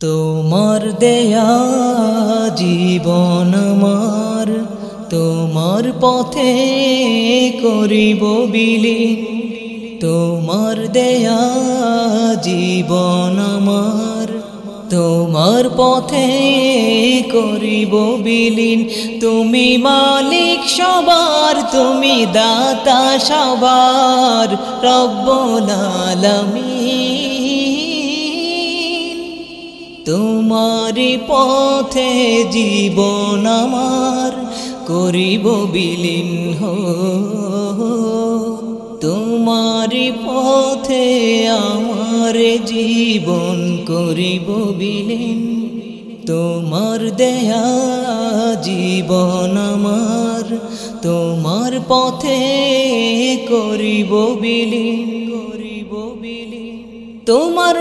তোমার দেয়া জীবন আমার, তোমার পথে করিব বিলীন তোমার দেয়া জীবন আমার, তোমার পথে করিব বিলীন তুমি মালিক সবার, তুমি দাতা সবার, রব্বুল তোমারি পথে জীবন আমার করিব বিলীন তোমারি পথে আমার জীবন করিব বিলীন। তোমার দেয়া জীবন আমার, তোমার পথে করিব বিলীন করিব বিলীন। তোমার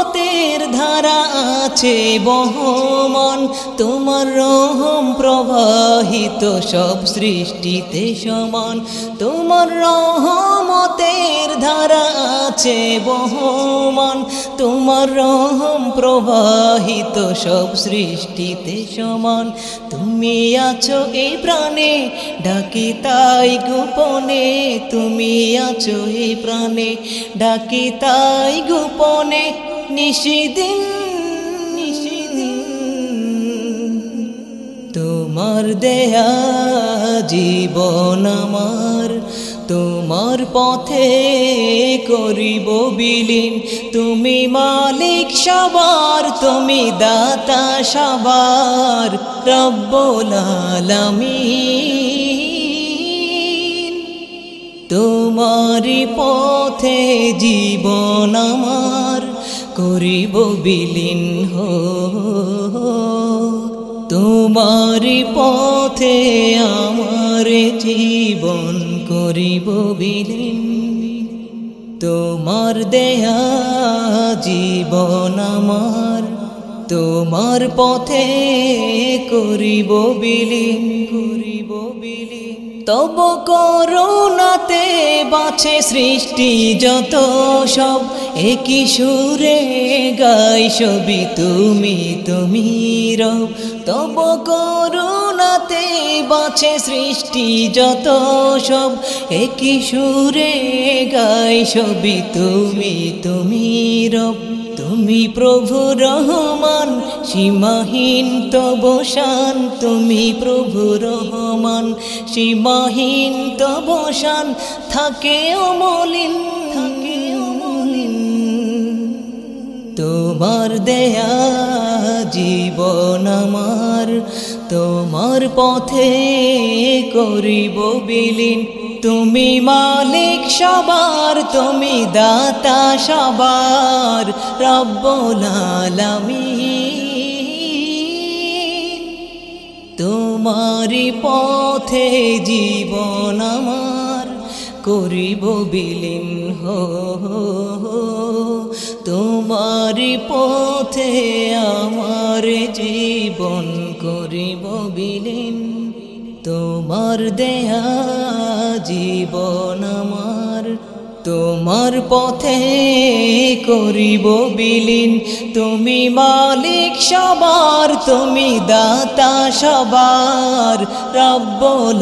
রহমতের ধারা আছে বহমন। তোমার রহম প্রবাহিত সব সৃষ্টিতে সমান। তোমার রহমতের ধারা আছে বহমান। তোমার রহম প্রবাহিত সব সৃষ্টিতে সমান। তুমি আছো এই প্রাণে, ডাকি তাই গোপনে। তুমি আছো এই প্রাণে, ডাকি তাই গোপনে। নিশিদিন নিশিদিন তোমার দেয়া জীবন আমার, তোমার পথে করিব বিলীন। তুমি মালিক সবার, তুমি দাতা সবার, রব্বুল আলামিন। তোমারি পথে জীবন আমার। করিব বিলীন হো। তোমারি পথে আমার জীবন করিব বিলীন। তোমার দেয়া জীবন আমার, তোমার পথে করিব বিলীন। করিব বিলীন। তব করুণাতে বাছে সৃষ্টি যত সব একই সুরে গাই সবই তুমি তুমি রব। তব করুণাতে বাছে সৃষ্টি যত সব। একই সুরে গাই সবই তুমি তুমি রব। তুমি প্রভু রহমান, সীমাহীন তবসান তুমি প্রভু রহমান, সীমাহীন তবসান থাকে অমলিন তোমার দেয়া জীবন আমার, তোমার পথে করিব বিলীন। তুমি মালিক সবার, তুমি দাতা সবার, রব্বুল আলামিন। তোমারি পথে জীবন আমার, করিব বিলীন। হো। পথে আমার জীবন করিব বিলীন। তোমার দেয়া জীবন আমার। তোমার পথে করিব বিলীন। তুমি মালিক সবার, তুমি দাতা সবার। রব্বুল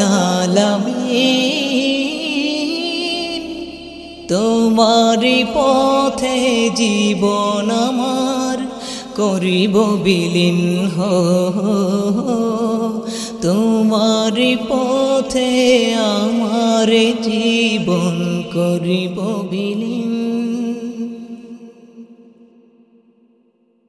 তোমারি পথে জীবন আমার করিব বিলীন হো তোমারি পথে আমার জীবন করিব বিলীন